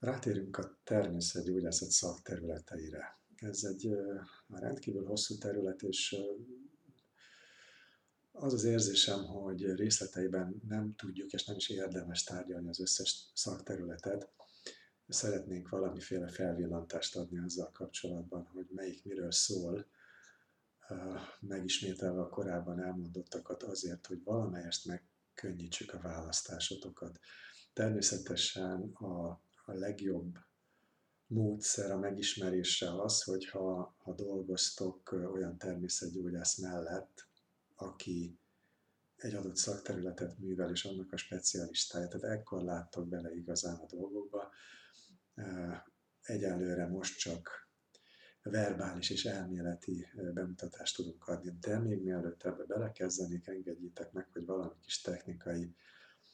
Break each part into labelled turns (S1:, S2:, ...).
S1: Rátérünk a természetgyógyászat szakterületeire. Ez egy rendkívül hosszú terület, és az az érzésem, hogy részleteiben nem tudjuk, és nem is érdemes tárgyalni az összes szakterületet. Szeretnénk valamiféle felvillantást adni azzal kapcsolatban, hogy melyik miről szól, megismételve a korábban elmondottakat azért, hogy valamelyest megkönnyítsük a választásotokat. Természetesen a, a legjobb módszer a megismerésre az, hogyha ha dolgoztok olyan természetgyógyász mellett, aki egy adott szakterületet művel, és annak a specialistája. Tehát ekkor láttok bele igazán a dolgokba. Egyelőre most csak verbális és elméleti bemutatást tudunk adni, de még mielőtt ebbe belekezdenék, engedjétek meg, hogy valami kis technikai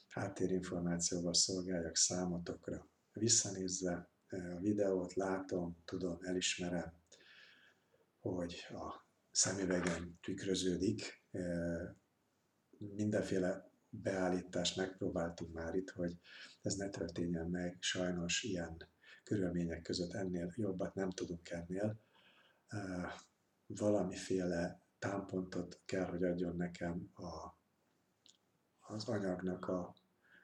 S1: háttérinformációval szolgáljak számotokra. Visszanézve a videót látom, tudom, elismerem, hogy a szemüvegen tükröződik. Mindenféle beállítást megpróbáltunk már itt, hogy ez ne történjen meg. Sajnos ilyen körülmények között ennél jobbat nem tudunk ennél. Valamiféle támpontot kell, hogy adjon nekem a, az anyagnak a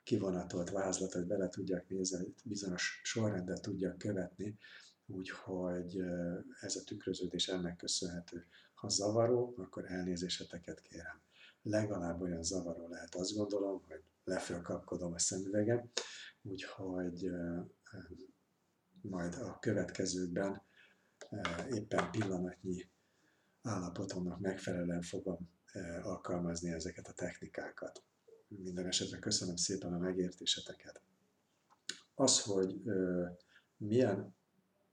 S1: kivonatolt vázlat, hogy bele tudjak nézni, bizonyos sorrendet tudjak követni, úgyhogy ez a tükröződés ennek köszönhető. Ha zavaró, akkor elnézéseteket kérem. Legalább olyan zavaró lehet, azt gondolom, hogy lefölkapkodom a szemüvegem, úgyhogy majd a következőkben éppen pillanatnyi állapotomnak megfelelően fogom alkalmazni ezeket a technikákat. Minden esetre köszönöm szépen a megértéseteket. Az, hogy milyen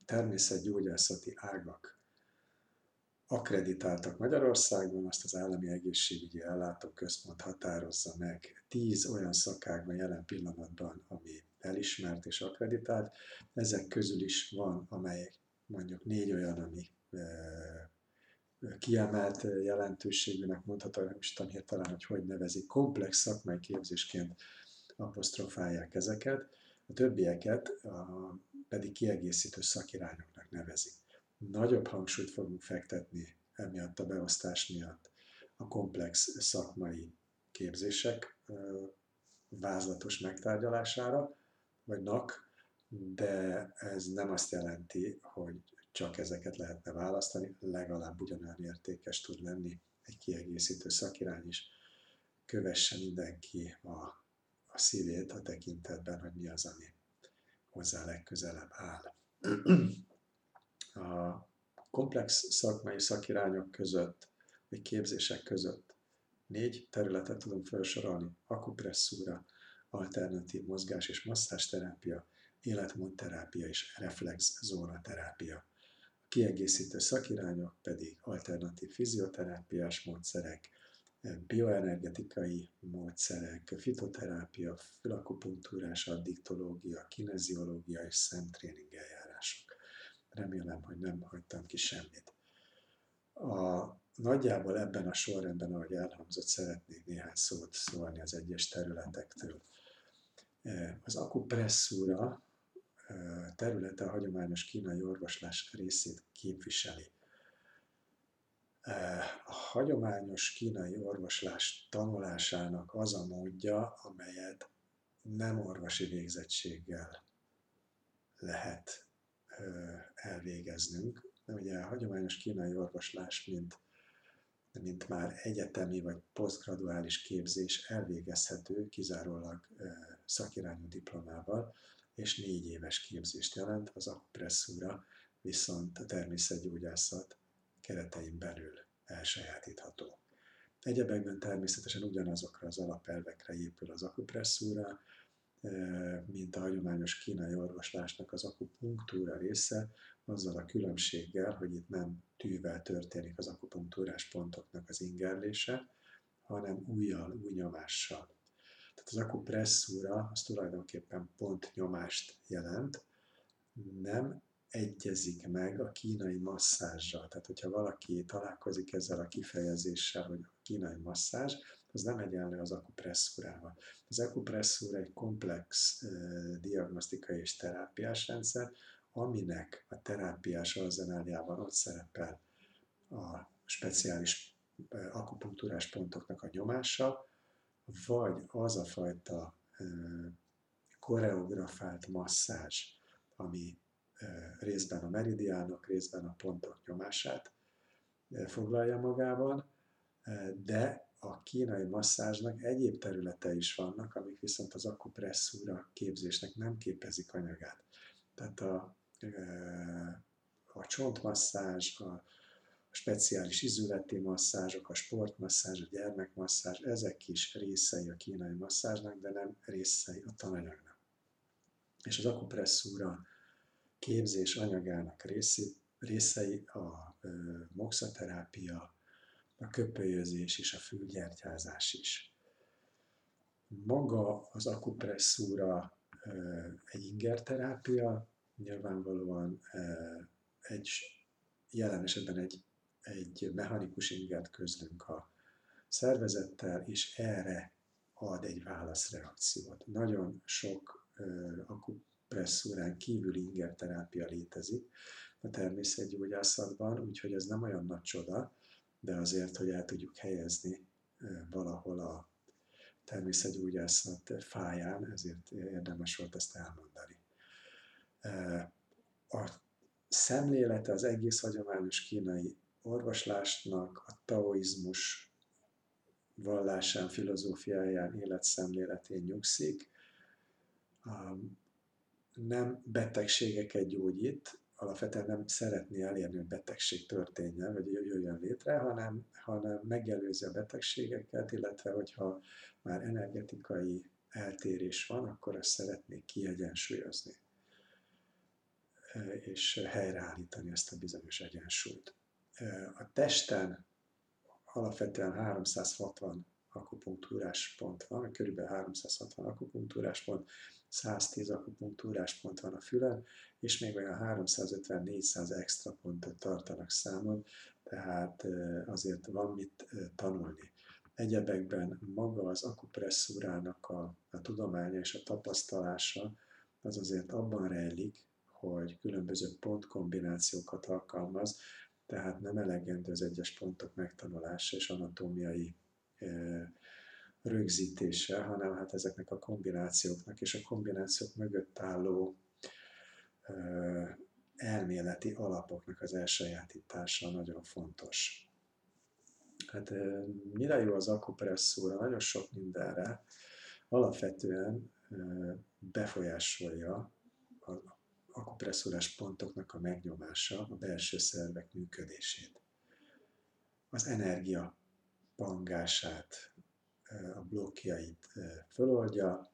S1: természetgyógyászati ágak akreditáltak Magyarországon, azt az Állami Egészségügyi Ellátóközpont határozza meg. Tíz olyan szakágban jelen pillanatban, ami elismert és akreditált. Ezek közül is van, amelyek mondjuk négy olyan, ami kiemelt jelentőségűnek mondható, nem is tudom hirtelen, hogy hogy nevezik, komplex szakmai képzésként apostrofálják ezeket, a többieket a, pedig kiegészítő szakirányoknak nevezik. Nagyobb hangsúlyt fogunk fektetni emiatt a beosztás miatt a komplex szakmai képzések vázlatos megtárgyalására, vagy NAK, de ez nem azt jelenti, hogy csak ezeket lehetne választani, legalább ugyanolyan értékes tud lenni egy kiegészítő szakirány is. Kövesse mindenki a, a szívét a tekintetben, hogy mi az, ami hozzá legközelebb áll a komplex szakmai szakirányok között, vagy képzések között négy területet tudunk felsorolni. Akupresszúra, alternatív mozgás és masszásterápia, életmódterápia és reflex zónaterápia. A kiegészítő szakirányok pedig alternatív fizioterápiás módszerek, bioenergetikai módszerek, fitoterápia, fülakupunktúrás addiktológia, kineziológia és szemtréning eljárások. Remélem, hogy nem hagytam ki semmit. A, nagyjából ebben a sorrendben, ahogy elhangzott, szeretnék néhány szót szólni az egyes területektől. E, az akupresszúra területe a hagyományos kínai orvoslás részét képviseli. A hagyományos kínai orvoslás tanulásának az a módja, amelyet nem orvosi végzettséggel lehet elvégeznünk. Ugye a hagyományos kínai orvoslás, mint, mint már egyetemi vagy posztgraduális képzés elvégezhető kizárólag szakirányú diplomával, és négy éves képzést jelent, az akupresszúra viszont a természetgyógyászat keretein belül elsajátítható. Egyebekben természetesen ugyanazokra az alapelvekre épül az akupresszúra, mint a hagyományos kínai orvoslásnak az akupunktúra része, azzal a különbséggel, hogy itt nem tűvel történik az akupunktúrás pontoknak az ingerlése, hanem újjal, új nyomással. Tehát az akupresszúra az tulajdonképpen pontnyomást jelent, nem egyezik meg a kínai masszázsal. Tehát, hogyha valaki találkozik ezzel a kifejezéssel, hogy a kínai masszázs, az nem egyenlő az akupresszúrával. Az akupresszúra egy komplex diagnosztikai és terápiás rendszer, aminek a terápiás arzenáljában ott szerepel a speciális akupunktúrás pontoknak a nyomása, vagy az a fajta koreografált masszázs, ami részben a meridiánok, részben a pontok nyomását foglalja magában, de a kínai masszázsnak egyéb területe is vannak, amik viszont az akupresszúra képzésnek nem képezik anyagát. Tehát a, a csontmasszázs, a speciális izületi masszázsok, a sportmasszázs, a gyermekmasszázs, ezek is részei a kínai masszázsnak, de nem részei a tananyagnak. És az akupresszúra képzés anyagának részi, részei a moxaterápia, a köpölyözés és a fülgyertyázás is. Maga az akupresszúra egy ingerterápia, nyilvánvalóan egy jelen esetben egy, egy mechanikus ingert közlünk a szervezettel, és erre ad egy válaszreakciót. Nagyon sok akupresszúrán kívüli ingerterápia létezik a természetgyógyászatban, úgyhogy ez nem olyan nagy csoda, de azért, hogy el tudjuk helyezni valahol a természetgyógyászat fáján, ezért érdemes volt ezt elmondani. A szemlélete az egész hagyományos kínai orvoslásnak, a taoizmus vallásán, filozófiáján, életszemléletén nyugszik. Nem betegségeket gyógyít, alapvetően nem szeretné elérni, hogy betegség történjen, vagy jöjjön létre, hanem, hanem megelőzi a betegségeket, illetve hogyha már energetikai eltérés van, akkor azt szeretnék kiegyensúlyozni és helyreállítani ezt a bizonyos egyensúlyt. A testen alapvetően 360 akupunktúrás pont van, körülbelül 360 akupunktúrás pont, 110 akupunktúrás pont van a fülen, és még olyan 350-400 extra pontot tartanak számon, tehát azért van mit tanulni. Egyebekben maga az akupresszúrának a, a tudománya és a tapasztalása az azért abban rejlik, hogy különböző pontkombinációkat alkalmaz, tehát nem elegendő az egyes pontok megtanulása és anatómiai rögzítése, hanem hát ezeknek a kombinációknak és a kombinációk mögött álló elméleti alapoknak az elsajátítása nagyon fontos. Hát mire jó az akupresszúra? Nagyon sok mindenre. Alapvetően befolyásolja akupresszúrás pontoknak a megnyomása a belső szervek működését. Az energia pangását, a blokkjait föloldja,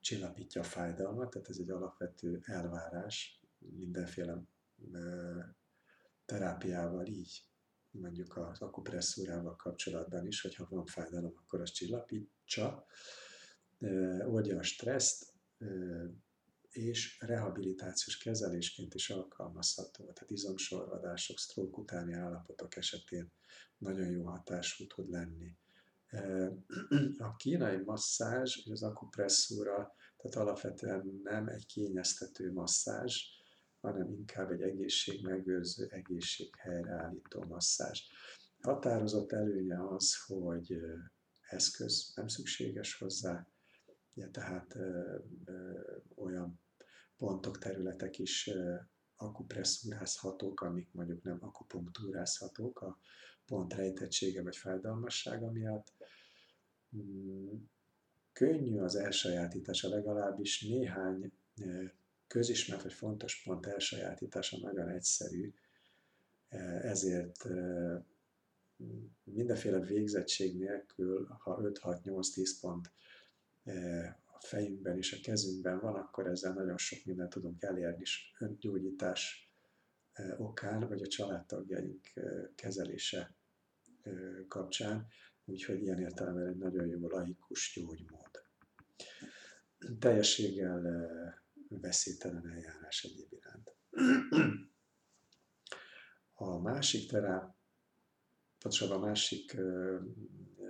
S1: csillapítja a fájdalmat, tehát ez egy alapvető elvárás mindenféle terápiával így, mondjuk az akupresszúrával kapcsolatban is, hogyha van fájdalom, akkor azt csillapítsa, oldja a stresszt, és rehabilitációs kezelésként is alkalmazható. Tehát izomsorvadások, stroke utáni állapotok esetén nagyon jó hatású tud lenni. A kínai masszázs és az akupresszúra, tehát alapvetően nem egy kényeztető masszázs, hanem inkább egy egészségmegőrző, egészség helyreállító masszázs. Határozott előnye az, hogy eszköz nem szükséges hozzá, ja, tehát ö, ö, olyan pontok, területek is akupresszúrázhatók, amik mondjuk nem akupunktúrázhatók a pont rejtettsége vagy fájdalmassága miatt. Mm, könnyű az elsajátítása, legalábbis néhány közismert vagy fontos pont elsajátítása nagyon egyszerű, ezért mindenféle végzettség nélkül, ha 5-6-8-10 pont a fejünkben és a kezünkben van, akkor ezzel nagyon sok mindent tudunk elérni is öngyógyítás okán, vagy a családtagjaink kezelése kapcsán, úgyhogy ilyen értelemben egy nagyon jó laikus gyógymód. Teljességgel veszélytelen eljárás egyéb iránt. A másik teráp, pontosabban a másik